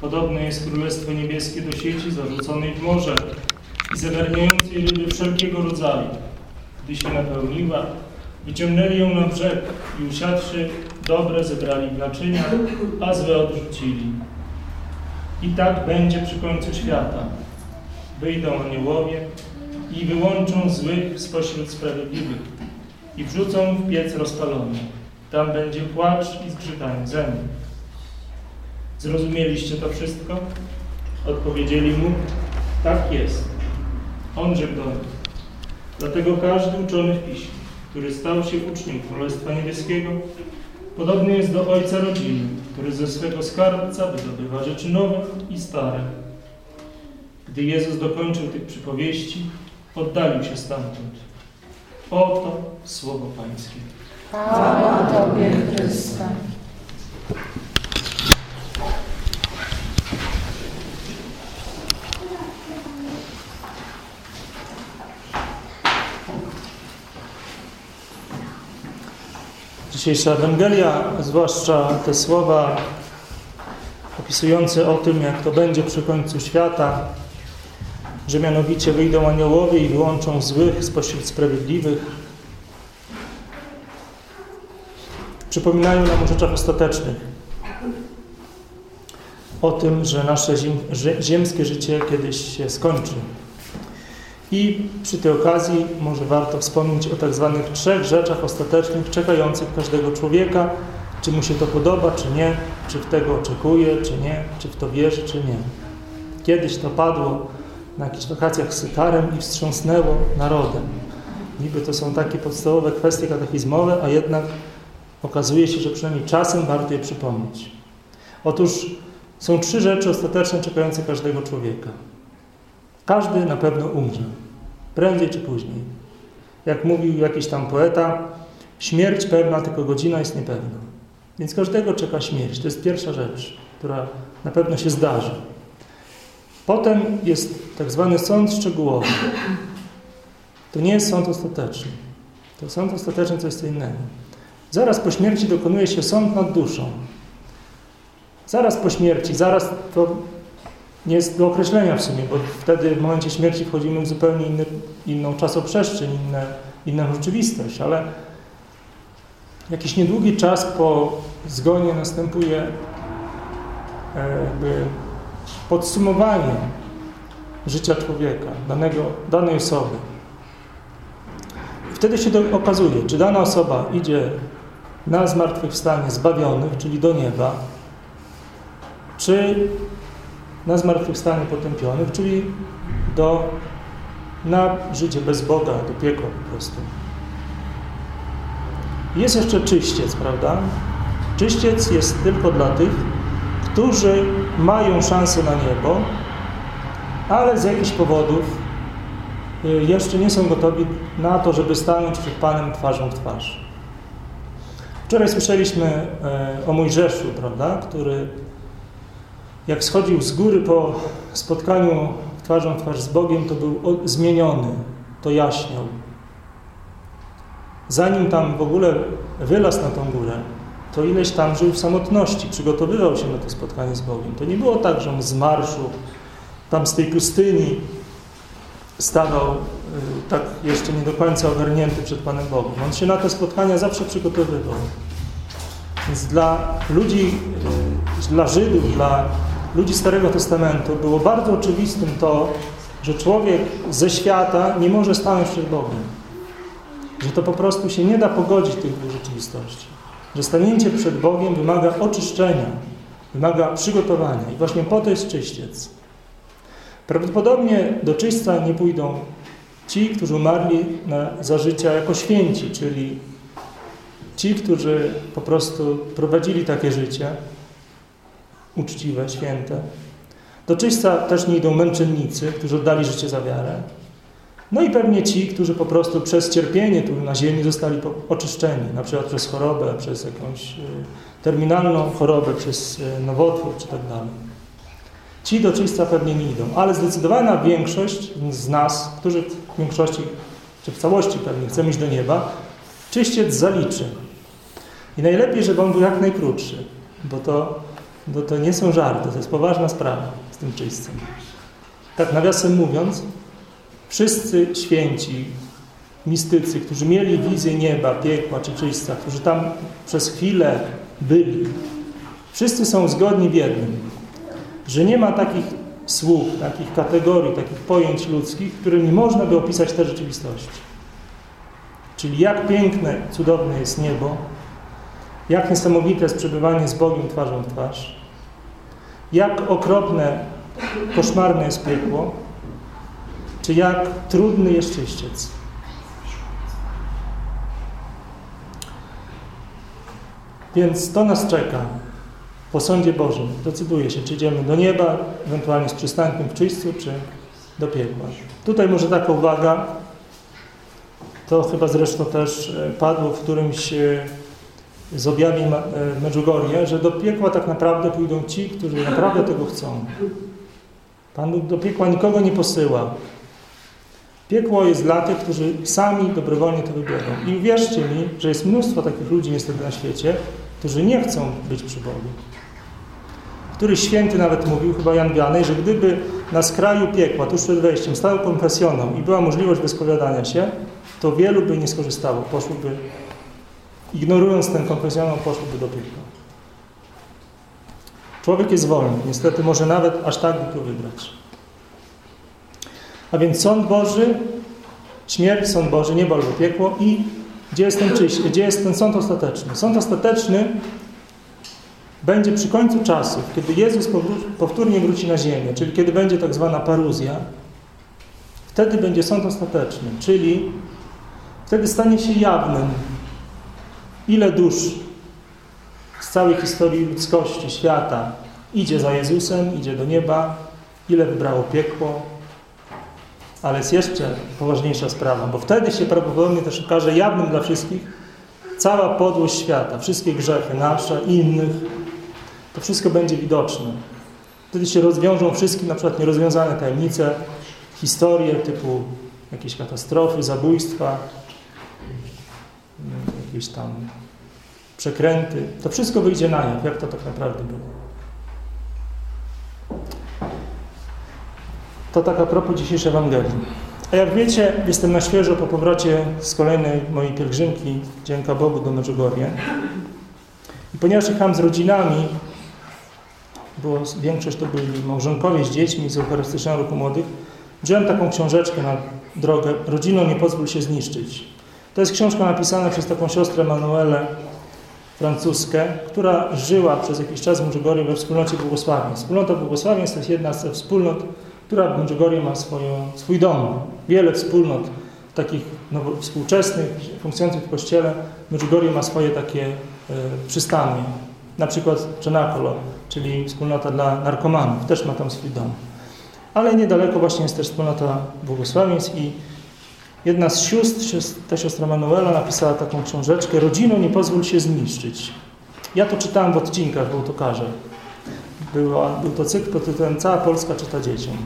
Podobne jest Królestwo Niebieskie do sieci zarzuconej w morze i zagarniającej ryby wszelkiego rodzaju. Gdy się napełniła, wyciągnęli ją na brzeg i usiadłszy, dobre zebrali w naczynia, a złe odrzucili. I tak będzie przy końcu świata. Wyjdą aniołowie i wyłączą złych spośród sprawiedliwych i wrzucą w piec rozpalony. Tam będzie płacz i zgrzytanie zębów. Zrozumieliście to wszystko? Odpowiedzieli mu, tak jest. On rzekł do nich. Dlatego każdy uczony w piśmie, który stał się uczniem Królestwa Niebieskiego, podobny jest do ojca rodziny, który ze swego skarbca wydobywa rzeczy nowe i stare. Gdy Jezus dokończył tych przypowieści, oddalił się stamtąd. Oto słowo Pańskie. Chwała Tobie, Chryste. Dzisiejsza Ewangelia, zwłaszcza te słowa opisujące o tym, jak to będzie przy końcu świata, że mianowicie wyjdą aniołowie i wyłączą złych spośród sprawiedliwych, przypominają nam o rzeczach ostatecznych. O tym, że nasze ziem, ziemskie życie kiedyś się skończy. I przy tej okazji może warto wspomnieć o tak zwanych trzech rzeczach ostatecznych czekających każdego człowieka, czy mu się to podoba, czy nie, czy w tego oczekuje, czy nie, czy w to wierzy, czy nie. Kiedyś to padło na jakichś wakacjach z Sykarem i wstrząsnęło narodem. Niby to są takie podstawowe kwestie katechizmowe, a jednak okazuje się, że przynajmniej czasem warto je przypomnieć. Otóż są trzy rzeczy ostateczne czekające każdego człowieka. Każdy na pewno umrze, prędzej czy później. Jak mówił jakiś tam poeta, śmierć pewna, tylko godzina jest niepewna. Więc każdego czeka śmierć. To jest pierwsza rzecz, która na pewno się zdarzy. Potem jest tak zwany sąd szczegółowy. To nie jest sąd ostateczny. To sąd ostateczny to jest co innego. Zaraz po śmierci dokonuje się sąd nad duszą. Zaraz po śmierci, zaraz to nie jest do określenia w sumie, bo wtedy w momencie śmierci wchodzimy w zupełnie inny, inną czasoprzestrzeń, inne, inną rzeczywistość, ale jakiś niedługi czas po zgonie następuje e, jakby podsumowanie życia człowieka, danego, danej osoby. Wtedy się okazuje, czy dana osoba idzie na zmartwychwstanie zbawionych, czyli do nieba, czy na zmartwychwstanie potępionych, czyli do, na życie bez Boga, do piekła po prostu. Jest jeszcze czyściec, prawda? Czyściec jest tylko dla tych, którzy mają szansę na niebo, ale z jakichś powodów y, jeszcze nie są gotowi na to, żeby stanąć przed Panem twarzą w twarz. Wczoraj słyszeliśmy e, o Mojżeszu, prawda, który jak schodził z góry po spotkaniu twarzą w twarz z Bogiem, to był zmieniony, to jaśniał. Zanim tam w ogóle wylazł na tą górę, to ileś tam żył w samotności, przygotowywał się na to spotkanie z Bogiem. To nie było tak, że on z marszu, tam z tej pustyni stawał y, tak jeszcze nie do końca ogarnięty przed Panem Bogiem. On się na te spotkania zawsze przygotowywał. Więc dla ludzi, y, dla Żydów, dla ludzi Starego Testamentu było bardzo oczywistym to, że człowiek ze świata nie może stanąć przed Bogiem. Że to po prostu się nie da pogodzić tych dwóch rzeczywistości. Że stanięcie przed Bogiem wymaga oczyszczenia, wymaga przygotowania. I właśnie po to jest czyściec. Prawdopodobnie do czyśca nie pójdą ci, którzy umarli na, za życia jako święci, czyli ci, którzy po prostu prowadzili takie życie, uczciwe, święte. Do czyśca też nie idą męczennicy, którzy oddali życie za wiarę. No i pewnie ci, którzy po prostu przez cierpienie tu na ziemi zostali oczyszczeni, na przykład przez chorobę, przez jakąś y, terminalną chorobę, przez y, nowotwór czy tak dalej. Ci do czyśca pewnie nie idą, ale zdecydowana większość z nas, którzy w większości, czy w całości pewnie chcemy iść do nieba, czyściec zaliczy. I najlepiej, żeby on był jak najkrótszy, bo to No to nie są żarty, to jest poważna sprawa z tym czyśćcem. Tak nawiasem mówiąc, wszyscy święci, mistycy, którzy mieli wizję nieba, piekła czy czyśćca, którzy tam przez chwilę byli, wszyscy są zgodni w jednym, że nie ma takich słów, takich kategorii, takich pojęć ludzkich, którymi można by opisać tę rzeczywistość. Czyli jak piękne, cudowne jest niebo, jak niesamowite jest przebywanie z Bogiem twarzą w twarz, jak okropne, koszmarne jest piekło, czy jak trudny jest czyściec. Więc to nas czeka po sądzie Bożym. Decyduje się, czy idziemy do nieba, ewentualnie z przystankiem w czyśćcu, czy do piekła. Tutaj może taka uwaga, to chyba zresztą też e, padło w którymś e, z objawień e, Medjugorje, że do piekła tak naprawdę pójdą ci, którzy naprawdę tego chcą. Pan do piekła nikogo nie posyła. Piekło jest dla tych, którzy sami dobrowolnie to wybiorą. I wierzcie mi, że jest mnóstwo takich ludzi niestety na świecie, którzy nie chcą być przy Bogu. Który święty nawet mówił, chyba Jan Wianej, że gdyby na skraju piekła, tuż przed wejściem, stał konfesjoną i była możliwość wyspowiadania się, to wielu by nie skorzystało, poszłoby, ignorując ten konfesjonał, poszłoby do piekła. Człowiek jest wolny, niestety może nawet aż tak by wybrać. A więc sąd Boży, śmierć, sąd Boży, niebo albo piekło i gdzie jest ten czyś, gdzie jest ten sąd ostateczny? Sąd ostateczny będzie przy końcu czasów, kiedy Jezus powtórnie wróci na ziemię, czyli kiedy będzie tak zwana paruzja, wtedy będzie sąd ostateczny, czyli wtedy stanie się jawnym, ile dusz z całej historii ludzkości, świata idzie za Jezusem, idzie do nieba, ile wybrało piekło, ale jest jeszcze poważniejsza sprawa, bo wtedy się prawdopodobnie też okaże jawnym dla wszystkich cała podłość świata, wszystkie grzechy nasze innych, to wszystko będzie widoczne. Wtedy się rozwiążą wszystkie na przykład nierozwiązane tajemnice, historie typu jakieś katastrofy, zabójstwa, jakieś tam przekręty. To wszystko wyjdzie na jaw, jak to tak naprawdę było. To tak a propos dzisiejszej Ewangelii. A jak wiecie, jestem na świeżo po powrocie z kolejnej mojej pielgrzymki, dzięka Bogu, do Medjugorje. I ponieważ jechałem z rodzinami, bo większość to byli małżonkowie z dziećmi z Eucharystycznego Roku Młodych, wziąłem taką książeczkę na drogę Rodzino nie pozwól się zniszczyć. To jest książka napisana przez taką siostrę Manuelę, francuskę, która żyła przez jakiś czas w Medjugorje we wspólnocie błogosławieństw. Wspólnota błogosławieństw to jest jedna ze wspólnot, która w Medjugorje ma swoją, swój dom. Wiele wspólnot takich nowo, współczesnych, funkcjonujących w Kościele. Medjugorje ma swoje takie y, przystanie. Na przykład Cenacolo, czyli wspólnota dla narkomanów, też ma tam swój dom. Ale niedaleko właśnie jest też wspólnota błogosławieństw i jedna z sióstr, ta siostra Manuela, napisała taką książeczkę Rodzino nie pozwól się zniszczyć. Ja to czytałem w odcinkach w autokarze. Była, był to cykl pod tytułem Cała Polska czyta dzieciom.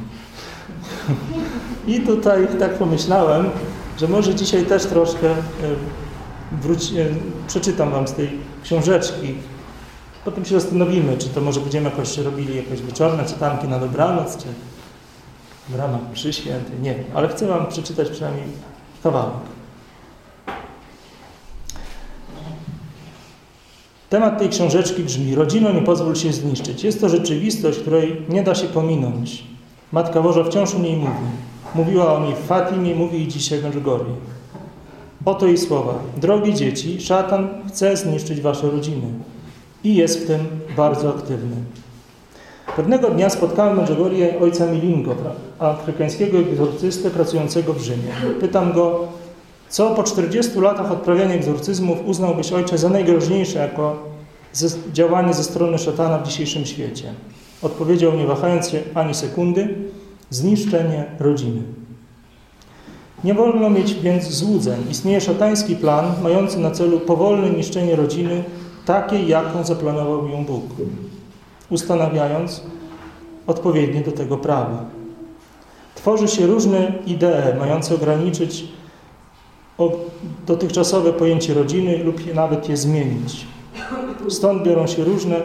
I tutaj tak pomyślałem, że może dzisiaj też troszkę e, e, przeczytam Wam z tej książeczki. Potem się zastanowimy, czy to może będziemy jakoś robili jakieś wieczorne czytanki na dobranoc, czy w ramach mszy nie wiem. Ale chcę Wam przeczytać przynajmniej kawałek. Temat tej książeczki brzmi Rodzino nie pozwól się zniszczyć. Jest to rzeczywistość, której nie da się pominąć. Matka Boża wciąż o niej mówi. Mówiła o niej w Fatimie, mówi i dzisiaj w Medjugorje. Oto jej słowa. Drogie dzieci, szatan chce zniszczyć wasze rodziny. I jest w tym bardzo aktywny. Pewnego dnia spotkałem Medjugorje ojca Milingo, afrykańskiego egzorcystę pracującego w Rzymie. Pytam go, co po 40 latach odprawiania egzorcyzmów uznałbyś ojcze za najgroźniejsze jako działanie ze strony szatana w dzisiejszym świecie? Odpowiedział, nie wahając się ani sekundy, zniszczenie rodziny. Nie wolno mieć więc złudzeń. Istnieje szatański plan mający na celu powolne niszczenie rodziny, takiej, jaką zaplanował ją Bóg, ustanawiając odpowiednie do tego prawa. Tworzy się różne idee mające ograniczyć dotychczasowe pojęcie rodziny lub nawet je zmienić. Stąd biorą się różne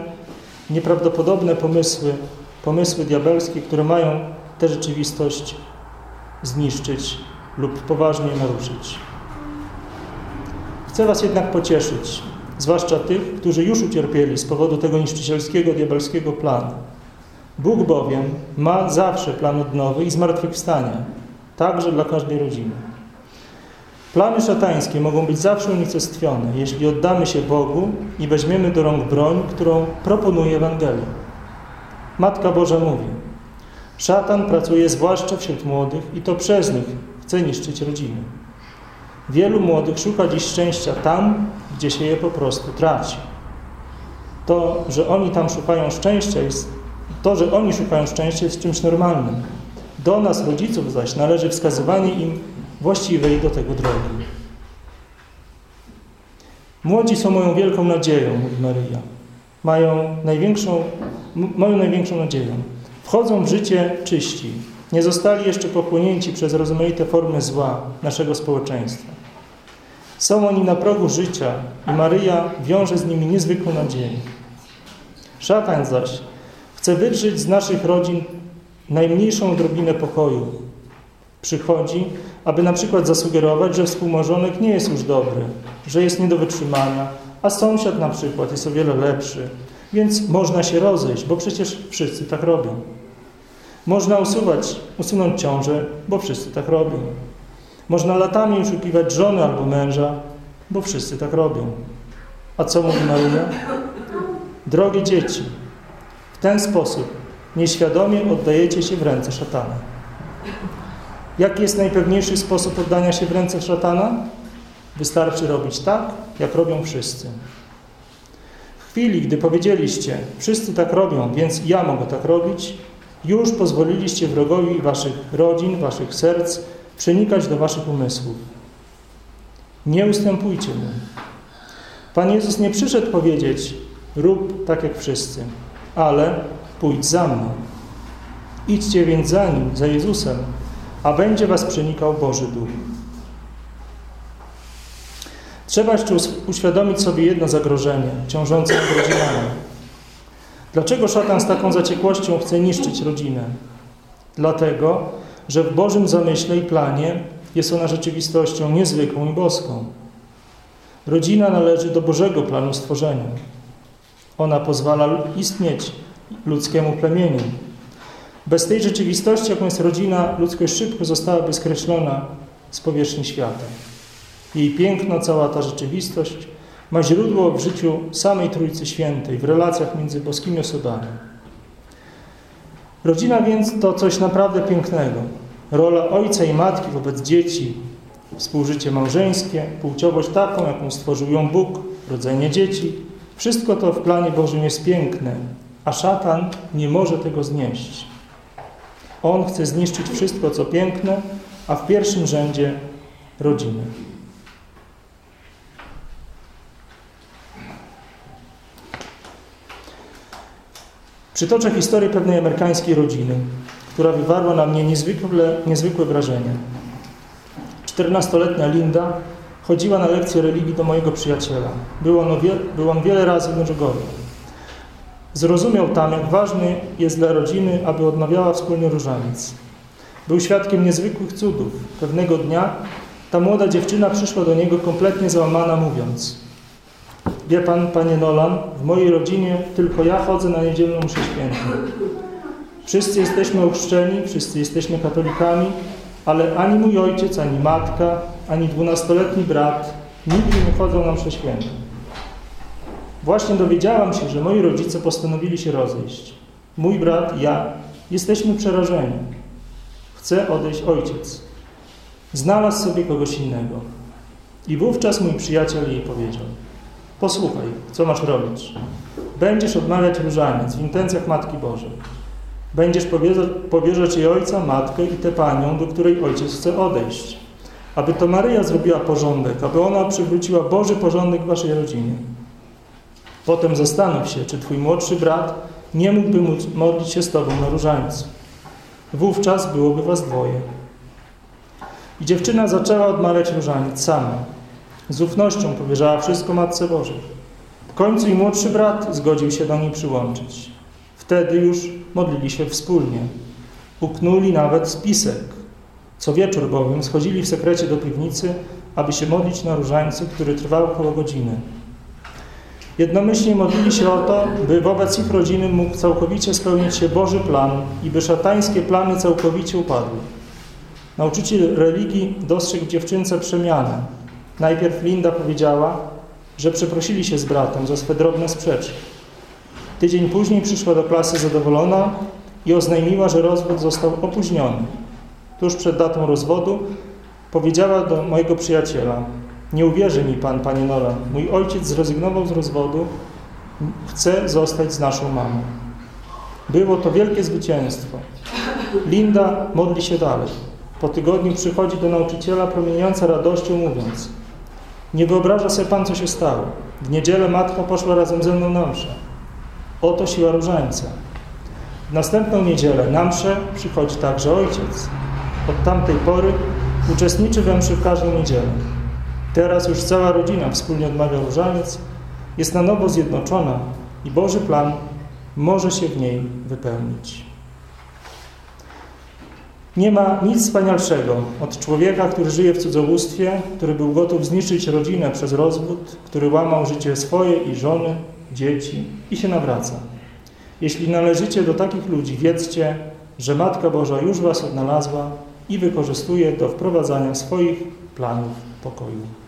nieprawdopodobne pomysły, pomysły diabelskie, które mają tę rzeczywistość zniszczyć lub poważnie naruszyć. Chcę Was jednak pocieszyć, zwłaszcza tych, którzy już ucierpieli z powodu tego niszczycielskiego, diabelskiego planu. Bóg bowiem ma zawsze plan odnowy i zmartwychwstania, także dla każdej rodziny. Plany szatańskie mogą być zawsze unicestwione, jeśli oddamy się Bogu i weźmiemy do rąk broń, którą proponuje Ewangelia. Matka Boża mówi, szatan pracuje zwłaszcza wśród młodych i to przez nich chce niszczyć rodziny. Wielu młodych szuka dziś szczęścia tam, gdzie się je po prostu traci. To, że oni tam szukają szczęścia jest to, że oni szukają szczęścia jest czymś normalnym. Do nas, rodziców zaś, należy wskazywanie im właściwej do tego drogi. Młodzi są moją wielką nadzieją, mówi Maryja. Mają największą, moją największą nadzieją. Wchodzą w życie czyści. Nie zostali jeszcze pochłonięci przez rozmaite formy zła naszego społeczeństwa. Są oni na progu życia i Maryja wiąże z nimi niezwykłą nadzieję. Szatan zaś chce wydrzeć z naszych rodzin najmniejszą odrobinę pokoju. Przychodzi, aby na przykład zasugerować, że współmałżonek nie jest już dobry, że jest nie do wytrzymania, a sąsiad na przykład jest o wiele lepszy, więc można się rozejść, bo przecież wszyscy tak robią. Można usuwać, usunąć ciążę, bo wszyscy tak robią. Można latami oszukiwać żony albo męża, bo wszyscy tak robią. A co mówi Maryja? Drogie dzieci, w ten sposób nieświadomie oddajecie się w ręce szatana. Jaki jest najpewniejszy sposób oddania się w ręce szatana? Wystarczy robić tak, jak robią wszyscy. W chwili, gdy powiedzieliście, wszyscy tak robią, więc ja mogę tak robić, już pozwoliliście wrogowi waszych rodzin, waszych serc przenikać do waszych umysłów. Nie ustępujcie mu. Pan Jezus nie przyszedł powiedzieć, rób tak jak wszyscy, ale pójdź za mną. Idźcie więc za nim, za Jezusem, a będzie was przenikał Boży Duch. Trzeba jeszcze uświadomić sobie jedno zagrożenie ciążące nad rodzinami. Dlaczego szatan z taką zaciekłością chce niszczyć rodzinę? Dlatego, że w Bożym zamyśle i planie jest ona rzeczywistością niezwykłą i boską. Rodzina należy do Bożego planu stworzenia. Ona pozwala istnieć ludzkiemu plemieniu. Bez tej rzeczywistości, jaką jest rodzina, ludzkość szybko zostałaby skreślona z powierzchni świata. Jej piękno, cała ta rzeczywistość ma źródło w życiu samej Trójcy Świętej, w relacjach między boskimi osobami. Rodzina więc to coś naprawdę pięknego. Rola ojca i matki wobec dzieci, współżycie małżeńskie, płciowość taką, jaką stworzył ją Bóg, rodzenie dzieci. Wszystko to w planie Bożym jest piękne, a szatan nie może tego znieść. On chce zniszczyć wszystko, co piękne, a w pierwszym rzędzie rodzinę. Przytoczę historię pewnej amerykańskiej rodziny, która wywarła na mnie niezwykle, niezwykłe wrażenie. 14-letnia Linda chodziła na lekcję religii do mojego przyjaciela. Był on, wie, był on wiele razy w Medjugorje. Zrozumiał tam, jak ważny jest dla rodziny, aby odmawiała wspólnie różaniec. Był świadkiem niezwykłych cudów. Pewnego dnia ta młoda dziewczyna przyszła do niego kompletnie załamana, mówiąc Wie pan, panie Nolan, w mojej rodzinie tylko ja chodzę na niedzielną mszę świętą. Wszyscy jesteśmy ochrzczeni, wszyscy jesteśmy katolikami, ale ani mój ojciec, ani matka, ani dwunastoletni brat nigdy nie chodzą na mszę świętą. Właśnie dowiedziałam się, że moi rodzice postanowili się rozejść. Mój brat, ja, jesteśmy przerażeni. Chce odejść ojciec. Znalazł sobie kogoś innego. I wówczas mój przyjaciel jej powiedział – Posłuchaj, co masz robić. Będziesz odmawiać różaniec w intencjach Matki Bożej. Będziesz powierzać jej ojca, matkę i tę panią, do której ojciec chce odejść. Aby to Maryja zrobiła porządek, aby ona przywróciła Boży porządek w waszej rodzinie. Potem zastanów się, czy twój młodszy brat nie mógłby modlić się z tobą na różańcu. Wówczas byłoby was dwoje. I dziewczyna zaczęła odmawiać różaniec sama. Z ufnością powierzała wszystko Matce Bożej. końcu i młodszy brat zgodził się do niej przyłączyć. Wtedy już modlili się wspólnie. Uknuli nawet spisek. Co wieczór bowiem schodzili w sekrecie do piwnicy, aby się modlić na różańcu, który trwał około godziny. Jednomyślnie modlili się o to, by wobec ich rodziny mógł całkowicie spełnić się Boży plan i by szatańskie plany całkowicie upadły. Nauczyciel religii dostrzegł w dziewczynce przemianę. Najpierw Linda powiedziała, że przeprosili się z bratem za swe drobne sprzeczki. Tydzień później przyszła do klasy zadowolona i oznajmiła, że rozwód został opóźniony. Tuż przed datą rozwodu powiedziała do mojego przyjaciela: Nie uwierzy mi pan, panie Nola, mój ojciec zrezygnował z rozwodu, chce zostać z naszą mamą. Było to wielkie zwycięstwo. Linda modli się dalej. Po tygodniu przychodzi do nauczyciela promieniąca radością, mówiąc: Nie wyobraża sobie pan, co się stało. W niedzielę matka poszła razem ze mną na mszę. Oto siła różańca. W następną niedzielę na mszę przychodzi także ojciec. Od tamtej pory uczestniczy we mszy w każdą niedzielę. Teraz już cała rodzina wspólnie odmawia różaniec, jest na nowo zjednoczona i Boży plan może się w niej wypełnić. Nie ma nic wspanialszego od człowieka, który żyje w cudzołóstwie, który był gotów zniszczyć rodzinę przez rozwód, który łamał życie swoje i żony, dzieci i się nawraca. Jeśli należycie do takich ludzi, wiedzcie, że Matka Boża już was odnalazła i wykorzystuje do wprowadzania swoich planów pokoju.